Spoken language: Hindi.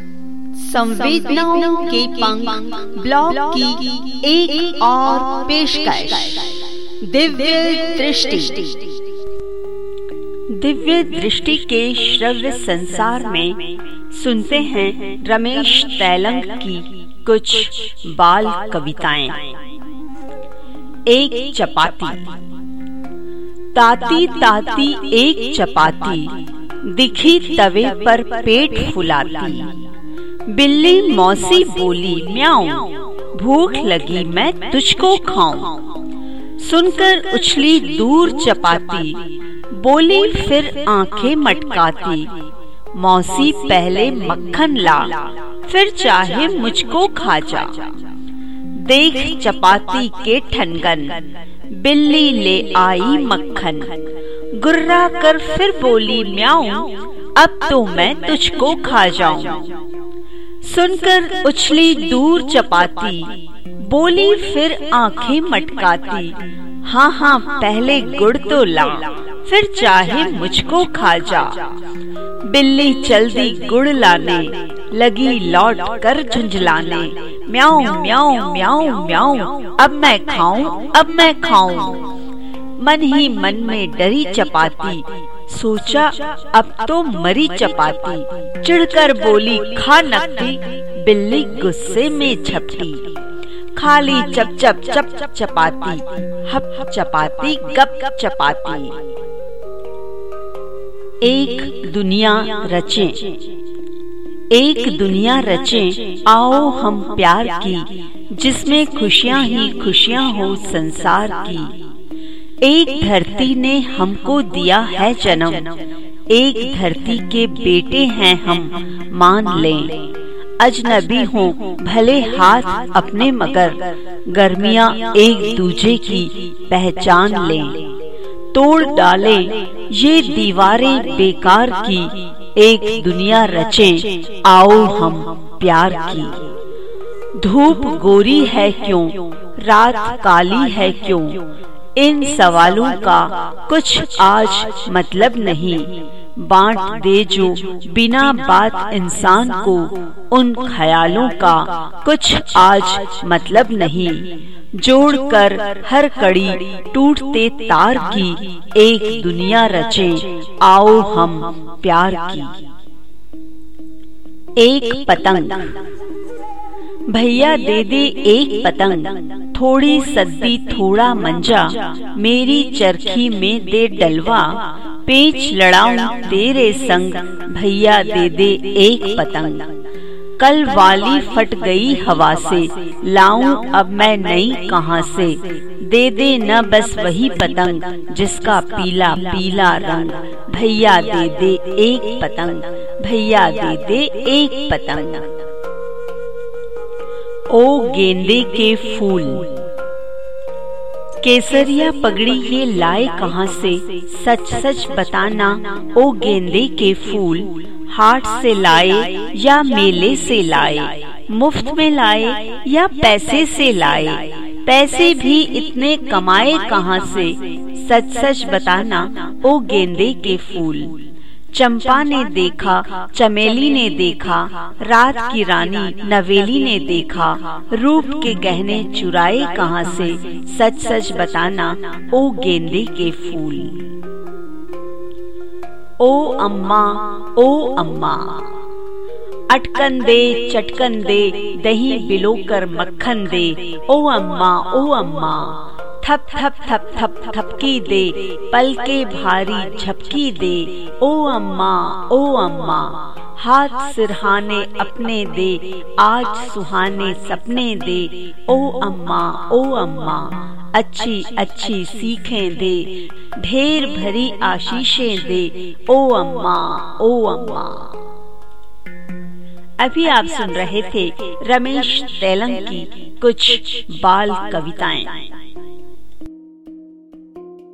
संवेदनाओं के पंख ब्लॉग की एक, एक और पेशकश। दिव्य दृष्टि। दिव्य दृष्टि के श्रव्य संसार में सुनते हैं रमेश तैलंग की कुछ बाल कविताएँ। एक चपाती। ताती ताती एक चपाती दिखी तवे पर पेट फुलाती। बिल्ली मौसी बोली, म्याऊ, भूख लगी, मैं तुझको खाऊं। सुनकर उछली दूर चपाती, बोली, फिर आँखें मटकाती। मौसी पहले मक्खन ला, फिर चाहे मुझको खा जा। देख चपाती के ठनगन, बिल्ली ले आई मक्खन। गुर्रा कर फिर बोली, म्याऊ, अब तो मैं तुझको खा जाऊँ। सुनकर उछली दूर चपाती, बोली फिर आँखें मटकाती। हाँ हाँ पहले गुड़ तो ला, फिर चाहे मुझको खा जा। बिल्ली चल दी गुड़ लाने, लगी लौट कर झुंझलाने। म्याऊ म्याऊ म्याऊ म्याऊ, अब मैं खाऊं, अब मैं खाऊं। मन ही मन में डरी चपाती सोचा, अब तो मरी चपाती। चिढ़कर बोली, खा नकदी, बिल्ली गुस्से में झपटी खाली चप चप चप चप चपाती, हप चपाती गप गप चपाती। एक दुनिया रचे, एक दुनिया रचे, आओ हम प्यार की, जिसमें खुशियाँ ही खुशियाँ हो संसार की। एक धरती ने हमको दिया है जन्म। एक धरती के बेटे हैं हम, मान लें। अजनबी हो, भले हाथ अपने मगर। गर्मिया एक दूजे की पहचान लें। तोड़ डाले, ये दीवारें बेकार की। एक दुनिया रचे, आओ हम प्यार की। धूप गोरी है क्यों? रात काली है क्यों? इन सवालों का कुछ आज मतलब नहीं। बांट दे जो बिना बात इंसान को उन ख्यालों का कुछ आज मतलब नहीं। जोड़कर हर कड़ी टूटते तार की एक दुनिया रचे, आओ हम प्यार की। एक पतंग। भैया, दे दे एक पतंग। थोड़ी सद्दी थोड़ा मंजा मेरी चरखी में दे डलवा पेच लड़ाऊं तेरे संग भैया दे दे एक पतंग कल वाली फट गई हवा से लाऊं अब मैं नई कहाँ से दे दे न बस वही पतंग जिसका पीला पीला रंग भैया दे दे एक पतंग भैया दे दे एक पतंग ओ गेंदे के फूल। केसरिया पगड़ी ये लाए कहाँ से? सच सच बताना, ओ गेंदे के फूल, हाट से लाए या मेले से लाए? मुफ़्त में लाए या पैसे से लाए? पैसे भी इतने कमाए कहाँ से? सच सच बताना, ओ गेंदे के फूल। चंपा ने देखा, चमेली ने देखा, रात की रानी नवेली ने देखा, रूप के गहने चुराए कहाँ से सच सच बताना, ओ गेंदे के फूल। ओ अम्मा ओ अम्मा, अटकन दे, चटकन दे, दही बिलोकर मक्खन दे, ओ अम्मा ओ अम्मा। थप थप थप थप, थपकी दे पल के भारी झपकी दे। ओ अम्मा ओ अम्मा, हाथ सिरहाने अपने दे, आज सुहाने सपने दे। ओ अम्मा ओ अम्मा, अच्छी अच्छी सीखें दे, ढेर भरी आशीषें दे। ओ अम्मा ओ अम्मा। अभी आप सुन रहे थे रमेश तेलंग की कुछ बाल कविताएँ।